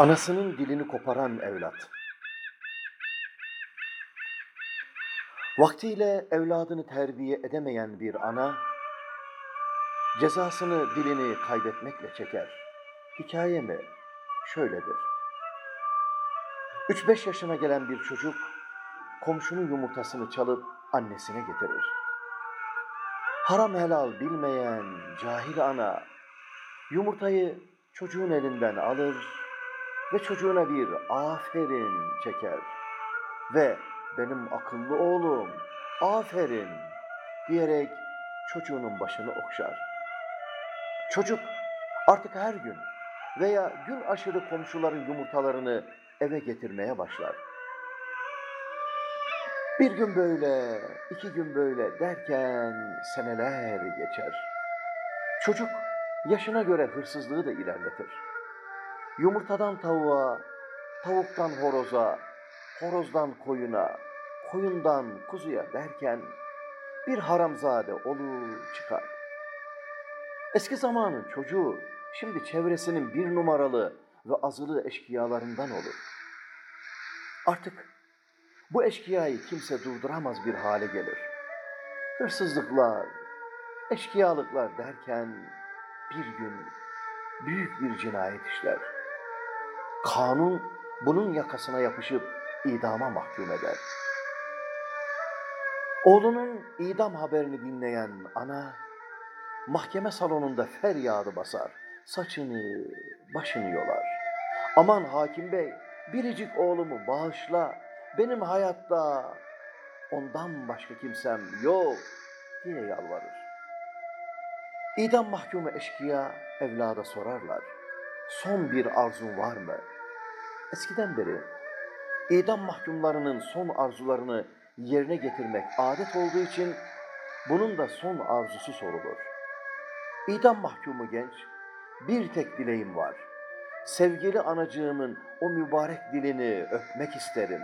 Anasının dilini koparan evlat. Vaktiyle evladını terbiye edemeyen bir ana, cezasını dilini kaybetmekle çeker. Hikaye mi? Şöyledir. 3-5 yaşına gelen bir çocuk, komşunun yumurtasını çalıp annesine getirir. Haram helal bilmeyen cahil ana, yumurtayı çocuğun elinden alır ve çocuğuna bir aferin çeker. Ve benim akıllı oğlum, aferin diyerek çocuğunun başını okşar. Çocuk artık her gün veya gün aşırı komşuların yumurtalarını eve getirmeye başlar. Bir gün böyle, iki gün böyle derken seneler geçer. Çocuk yaşına göre hırsızlığı da ilerletir. Yumurtadan tavuğa, tavuktan horoza, horozdan koyuna, koyundan kuzuya derken bir haramzade olur çıkar. Eski zamanın çocuğu şimdi çevresinin bir numaralı ve azılı eşkıyalarından olur. Artık bu eşkıyayı kimse durduramaz bir hale gelir. Hırsızlıklar, eşkıyalıklar derken bir gün büyük bir cinayet işler. Kanun bunun yakasına yapışıp idama mahkum eder. Oğlunun idam haberini dinleyen ana mahkeme salonunda feryadı basar. Saçını, başını yolar. Aman hakim bey, biricik oğlumu bağışla. Benim hayatta ondan başka kimsem yok diye yalvarır. İdam mahkumu eşkıya evlada sorarlar. Son bir arzun var mı? Eskiden beri idam mahkumlarının son arzularını yerine getirmek adet olduğu için bunun da son arzusu sorulur. İdam mahkumu genç, bir tek dileğim var. Sevgili anacığımın o mübarek dilini öpmek isterim.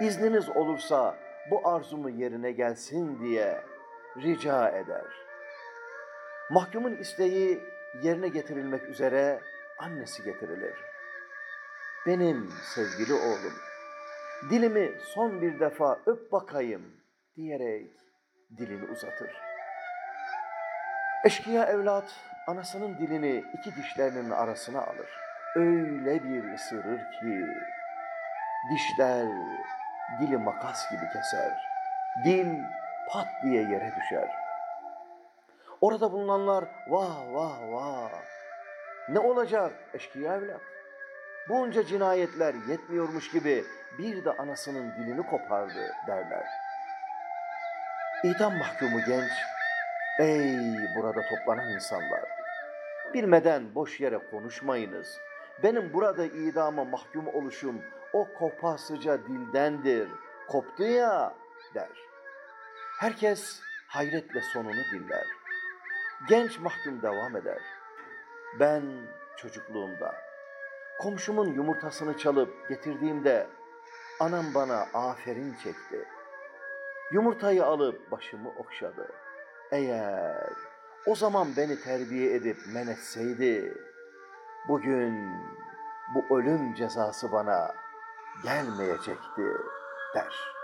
İzniniz olursa bu arzumu yerine gelsin diye rica eder. Mahkumun isteği yerine getirilmek üzere annesi getirilir. Benim sevgili oğlum, dilimi son bir defa öp bakayım diyerek dilini uzatır. Eşkıya evlat anasının dilini iki dişlerinin arasına alır. Öyle bir ısırır ki dişler dili makas gibi keser. Dil pat diye yere düşer. Orada bulunanlar vah vah vah. Ne olacak eşkıya evlat? Bunca cinayetler yetmiyormuş gibi bir de anasının dilini kopardı derler. İdam mahkumu genç, ey burada toplanan insanlar, bilmeden boş yere konuşmayınız. Benim burada idama mahkum oluşum o kopasıca dildendir, koptu ya der. Herkes hayretle sonunu dinler. Genç mahkum devam eder. Ben çocukluğumda komşumun yumurtasını çalıp getirdiğimde anam bana aferin çekti. Yumurtayı alıp başımı okşadı. Eğer o zaman beni terbiye edip men etseydi, bugün bu ölüm cezası bana gelmeyecekti der.